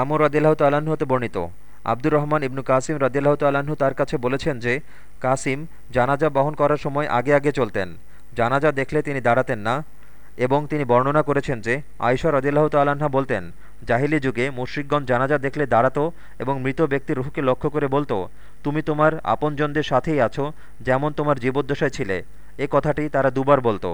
আমর রদিল্লাহ তাল্লাহ্ন হতে বর্ণিত। আব্দুর রহমান ইবনু কাসিম রদিল্লাহ তাল্লাহ্ন তার কাছে বলেছেন যে, কাসিম জানাজা বহন করার সময় আগে আগে চলতেন। জানাজা দেখলে তিনি দাঁড়াতেন না এবং তিনি বর্ণনা করেছেন যে আয়সা রদিল্লাহ তাল্লাহা বলতেন, জাহিলি যুগে মুশ্রিকগঞ্জ জানাজা দেখলে দাঁড়াতো এবং মৃত ব্যক্তির রুহকে লক্ষ্য করে বলতো, তুমি তোমার আপনজনদের সাথেই আছো, যেমন তোমার জীবদ্দশায় ছিলে। এ কথাটি তারা দুবার বলতো।